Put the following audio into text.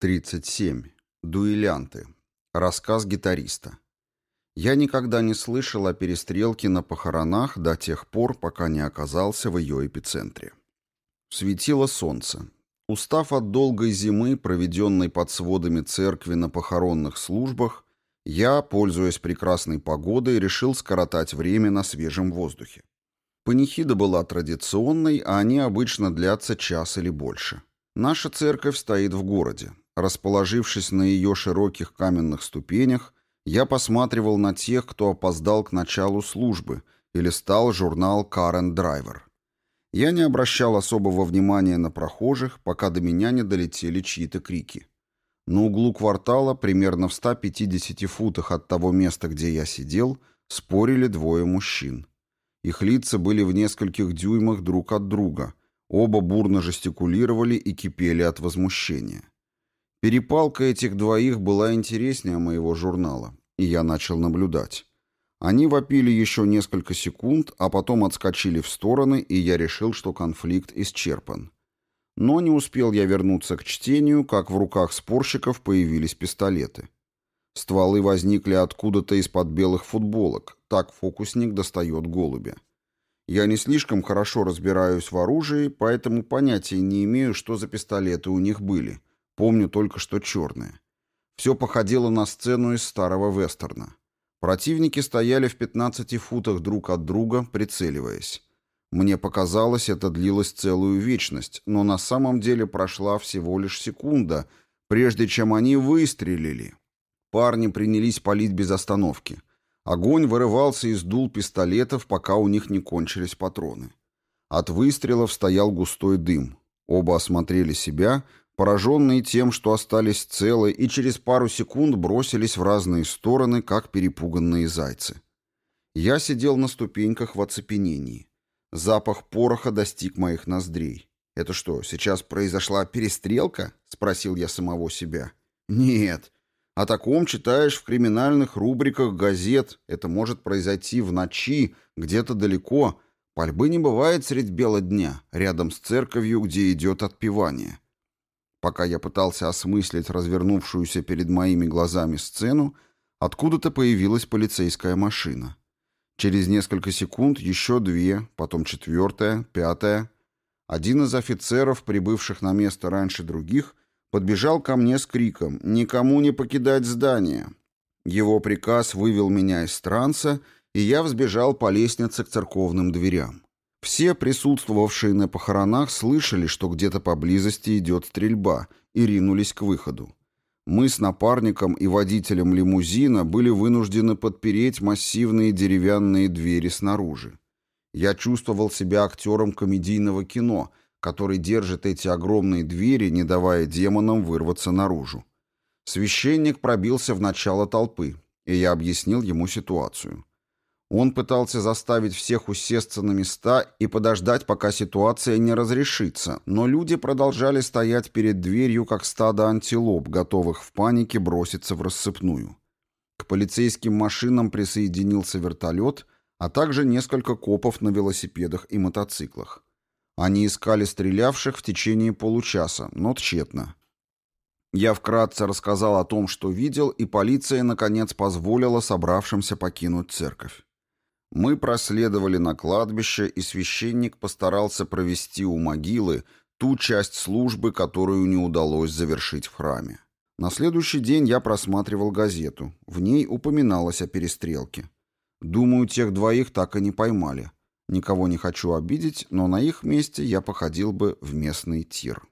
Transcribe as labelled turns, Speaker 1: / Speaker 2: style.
Speaker 1: 37. Дуэлянты. Рассказ гитариста. Я никогда не слышал о перестрелке на похоронах до тех пор, пока не оказался в ее эпицентре. Светило солнце. Устав от долгой зимы, проведенной под сводами церкви на похоронных службах, я, пользуясь прекрасной погодой, решил скоротать время на свежем воздухе. Панихида была традиционной, а они обычно длятся час или больше. Наша церковь стоит в городе. Расположившись на ее широких каменных ступенях, я посматривал на тех, кто опоздал к началу службы, или стал журнал «Карен Драйвер». Я не обращал особого внимания на прохожих, пока до меня не долетели чьи-то крики. На углу квартала, примерно в 150 футах от того места, где я сидел, спорили двое мужчин. Их лица были в нескольких дюймах друг от друга. Оба бурно жестикулировали и кипели от возмущения. Перепалка этих двоих была интереснее моего журнала, и я начал наблюдать. Они вопили еще несколько секунд, а потом отскочили в стороны, и я решил, что конфликт исчерпан. Но не успел я вернуться к чтению, как в руках спорщиков появились пистолеты. Стволы возникли откуда-то из-под белых футболок, так фокусник достает голубя. Я не слишком хорошо разбираюсь в оружии, поэтому понятия не имею, что за пистолеты у них были — Помню только, что черные. Все походило на сцену из старого вестерна. Противники стояли в 15 футах друг от друга, прицеливаясь. Мне показалось, это длилось целую вечность, но на самом деле прошла всего лишь секунда, прежде чем они выстрелили. Парни принялись палить без остановки. Огонь вырывался из дул пистолетов, пока у них не кончились патроны. От выстрелов стоял густой дым. Оба осмотрели себя пораженные тем, что остались целы, и через пару секунд бросились в разные стороны, как перепуганные зайцы. Я сидел на ступеньках в оцепенении. Запах пороха достиг моих ноздрей. «Это что, сейчас произошла перестрелка?» — спросил я самого себя. «Нет. О таком читаешь в криминальных рубриках газет. Это может произойти в ночи, где-то далеко. Пальбы не бывает средь бела дня, рядом с церковью, где идет отпевание. Пока я пытался осмыслить развернувшуюся перед моими глазами сцену, откуда-то появилась полицейская машина. Через несколько секунд еще две, потом четвертая, пятая. Один из офицеров, прибывших на место раньше других, подбежал ко мне с криком «Никому не покидать здание!». Его приказ вывел меня из транса, и я взбежал по лестнице к церковным дверям. Все присутствовавшие на похоронах слышали, что где-то поблизости идет стрельба, и ринулись к выходу. Мы с напарником и водителем лимузина были вынуждены подпереть массивные деревянные двери снаружи. Я чувствовал себя актером комедийного кино, который держит эти огромные двери, не давая демонам вырваться наружу. Священник пробился в начало толпы, и я объяснил ему ситуацию. Он пытался заставить всех усесться на места и подождать, пока ситуация не разрешится, но люди продолжали стоять перед дверью, как стадо антилоп, готовых в панике броситься в рассыпную. К полицейским машинам присоединился вертолет, а также несколько копов на велосипедах и мотоциклах. Они искали стрелявших в течение получаса, но тщетно. Я вкратце рассказал о том, что видел, и полиция, наконец, позволила собравшимся покинуть церковь. Мы проследовали на кладбище, и священник постарался провести у могилы ту часть службы, которую не удалось завершить в храме. На следующий день я просматривал газету. В ней упоминалось о перестрелке. Думаю, тех двоих так и не поймали. Никого не хочу обидеть, но на их месте я походил бы в местный тир.